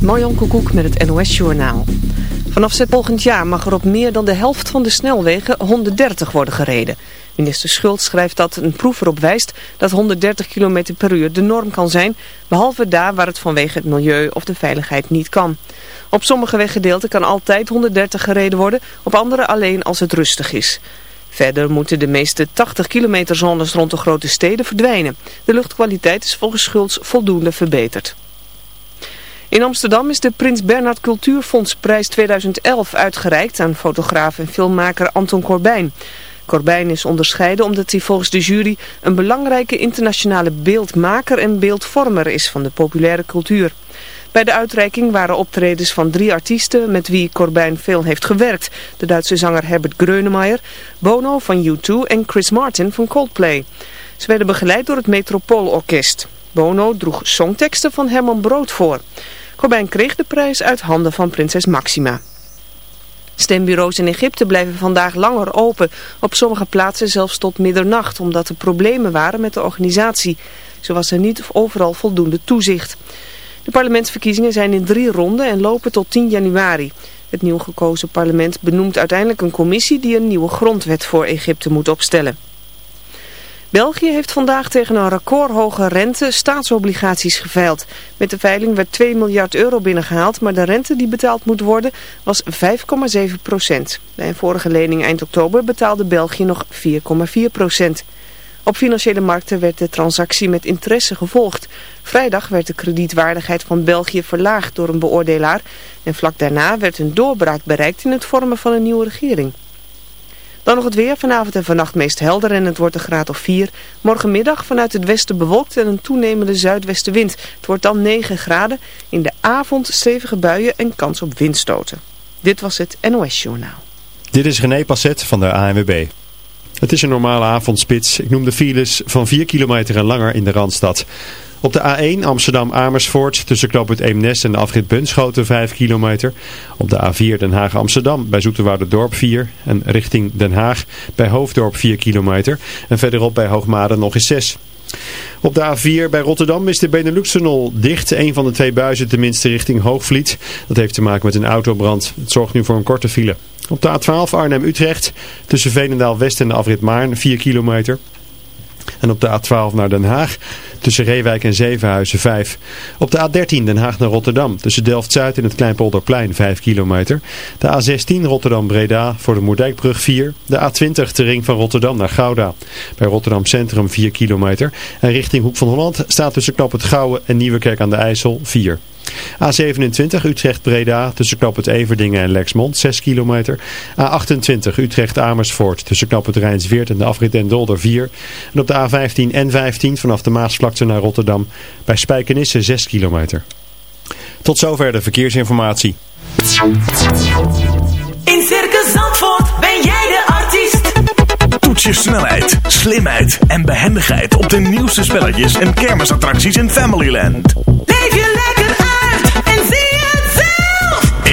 Marjan Koekoek met het NOS Journaal. Vanaf het volgend jaar mag er op meer dan de helft van de snelwegen 130 worden gereden. Minister Schult schrijft dat een proef erop wijst dat 130 km per uur de norm kan zijn, behalve daar waar het vanwege het milieu of de veiligheid niet kan. Op sommige weggedeelten kan altijd 130 gereden worden, op andere alleen als het rustig is. Verder moeten de meeste 80 kilometer zones rond de grote steden verdwijnen. De luchtkwaliteit is volgens Schultz voldoende verbeterd. In Amsterdam is de Prins Bernhard Cultuurfondsprijs 2011 uitgereikt aan fotograaf en filmmaker Anton Corbijn. Corbijn is onderscheiden omdat hij volgens de jury een belangrijke internationale beeldmaker en beeldvormer is van de populaire cultuur. Bij de uitreiking waren optredens van drie artiesten met wie Corbijn veel heeft gewerkt. De Duitse zanger Herbert Grönemeyer, Bono van U2 en Chris Martin van Coldplay. Ze werden begeleid door het Metropoolorkest. Bono droeg songteksten van Herman Brood voor. Corbijn kreeg de prijs uit handen van prinses Maxima. Stembureaus in Egypte blijven vandaag langer open, op sommige plaatsen zelfs tot middernacht, omdat er problemen waren met de organisatie. Zo was er niet overal voldoende toezicht. De parlementsverkiezingen zijn in drie ronden en lopen tot 10 januari. Het nieuw gekozen parlement benoemt uiteindelijk een commissie die een nieuwe grondwet voor Egypte moet opstellen. België heeft vandaag tegen een recordhoge rente staatsobligaties geveild. Met de veiling werd 2 miljard euro binnengehaald, maar de rente die betaald moet worden was 5,7 procent. Bij een vorige lening eind oktober betaalde België nog 4,4 procent. Op financiële markten werd de transactie met interesse gevolgd. Vrijdag werd de kredietwaardigheid van België verlaagd door een beoordelaar. En vlak daarna werd een doorbraak bereikt in het vormen van een nieuwe regering. Dan nog het weer. Vanavond en vannacht meest helder en het wordt een graad of 4. Morgenmiddag vanuit het westen bewolkt en een toenemende zuidwestenwind. Het wordt dan 9 graden. In de avond stevige buien en kans op windstoten. Dit was het NOS Journaal. Dit is René Passet van de ANWB. Het is een normale avondspits. Ik noem de files van 4 kilometer en langer in de Randstad. Op de A1 Amsterdam-Amersfoort tussen Knoop het Eemnes en de afrit Bunschoten 5 kilometer. Op de A4 Den Haag-Amsterdam bij Dorp 4 en richting Den Haag bij Hoofddorp 4 kilometer. En verderop bij Hoogmade nog eens 6. Op de A4 bij Rotterdam is de Benelux-tunnel dicht. Een van de twee buizen tenminste richting Hoogvliet. Dat heeft te maken met een autobrand. Het zorgt nu voor een korte file. Op de A12 Arnhem-Utrecht tussen Veenendaal-West en de afrit Maarn 4 kilometer. En op de A12 naar Den Haag tussen Reewijk en Zevenhuizen 5. Op de A13 Den Haag naar Rotterdam tussen Delft-Zuid en het Kleinpolderplein 5 kilometer. De A16 Rotterdam-Breda voor de Moerdijkbrug 4. De A20 de ring van Rotterdam naar Gouda. Bij Rotterdam Centrum 4 kilometer. En richting Hoek van Holland staat tussen Knop het Gouwen en Nieuwekerk aan de IJssel 4. A27 Utrecht-Breda tussen Knop het Everdingen en Lexmond 6 kilometer. A28 Utrecht-Amersfoort tussen Knop het Rijnsweert en de afrit en Dolder 4. En op de A15 N15 vanaf de Maasvlakte naar Rotterdam bij Spijkenisse 6 kilometer. Tot zover de verkeersinformatie. In Circus Zandvoort ben jij de artiest. Toets je snelheid, slimheid en behendigheid op de nieuwste spelletjes en kermisattracties in Familyland. Leef je lekker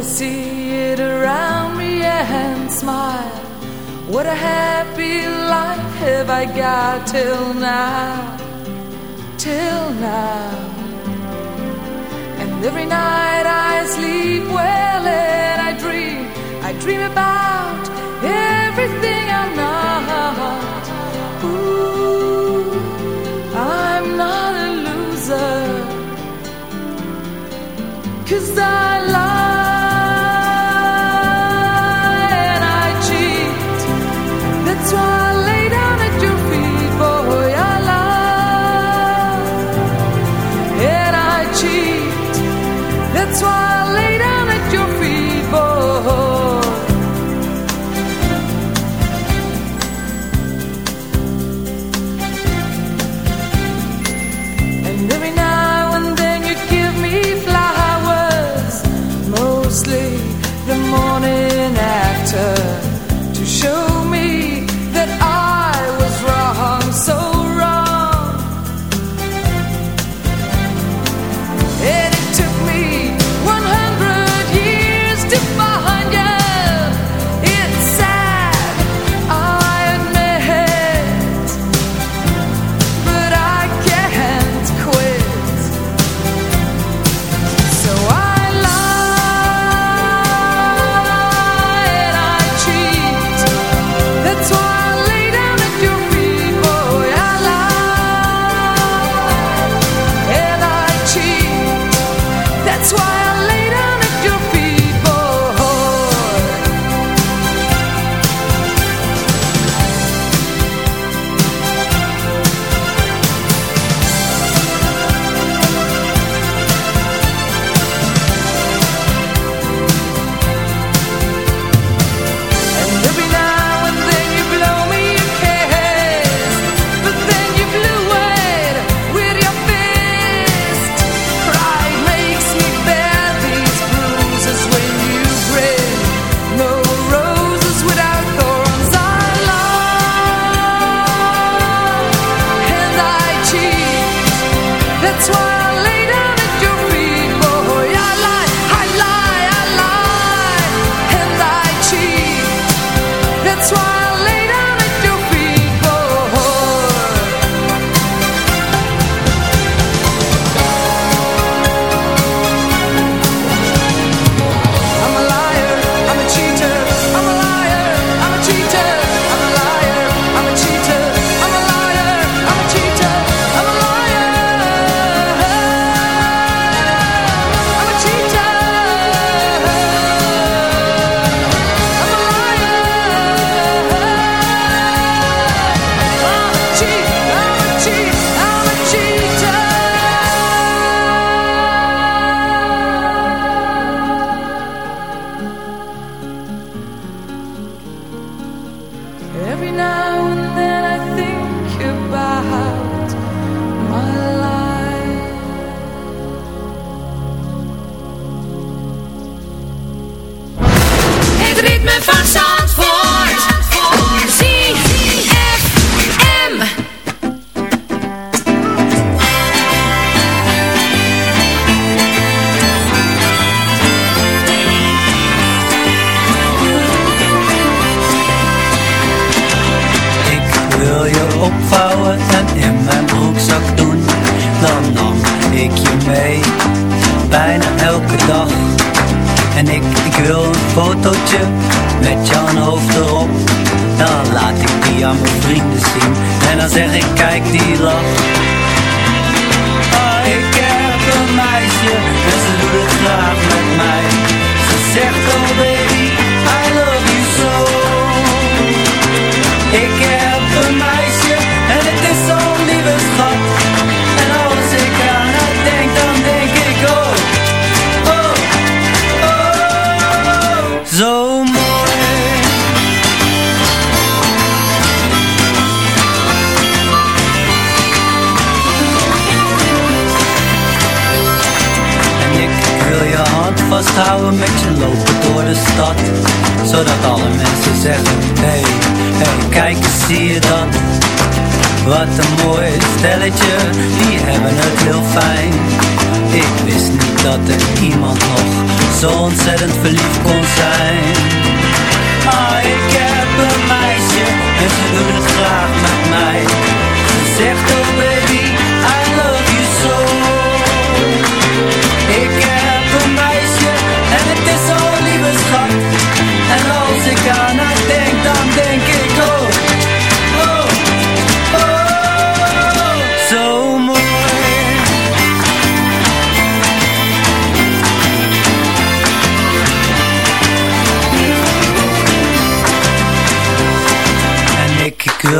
I see it around me and smile. What a happy life have I got till now, till now. And every night I sleep well and I dream, I dream about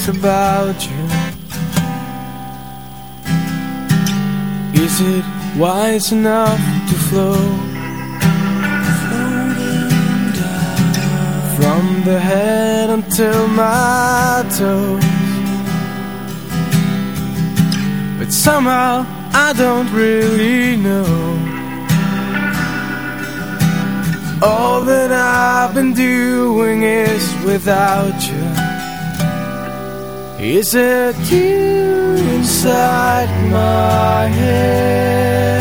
Is about you? Is it wise enough to flow From the head until my toes? But somehow I don't really know. All that I've been doing is without you Is it you inside my head?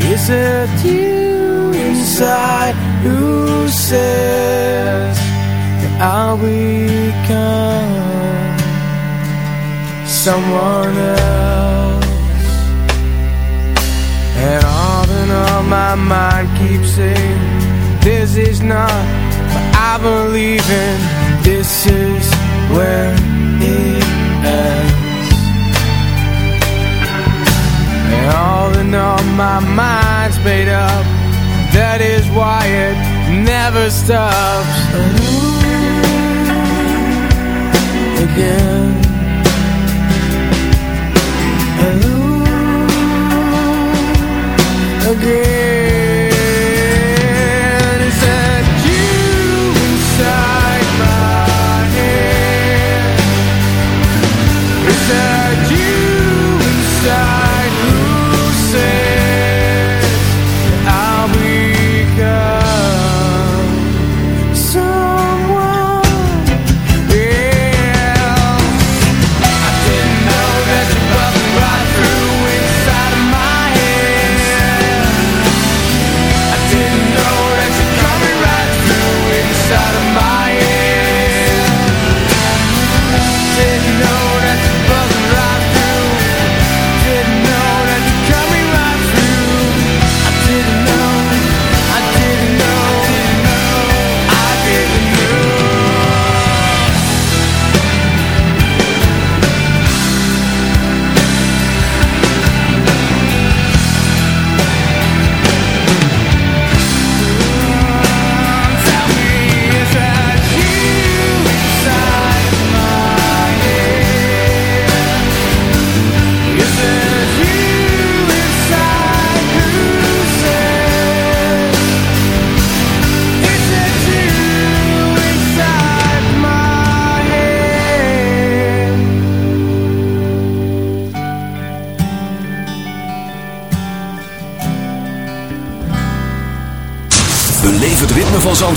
Is it you inside who says that I'll become someone else? And all in all my mind keeps saying This is not what I believe in This is where it ends. And all in all my mind's made up. That is why it never stops. Again. Again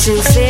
to see.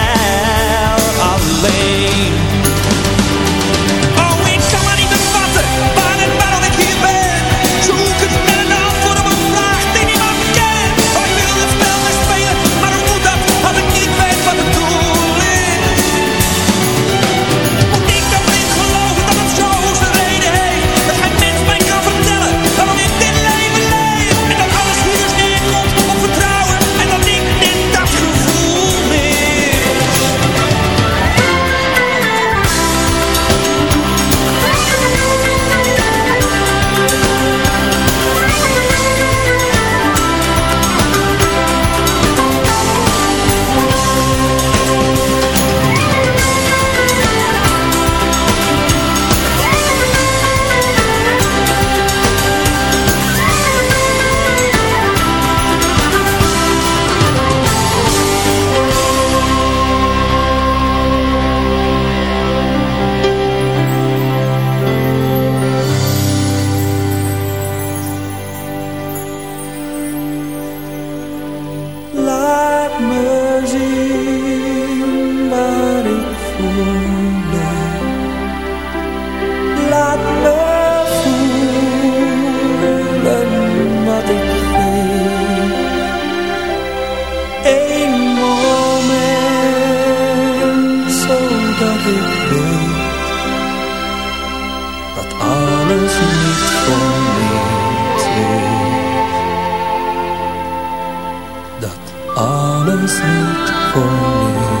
that all alles had for me.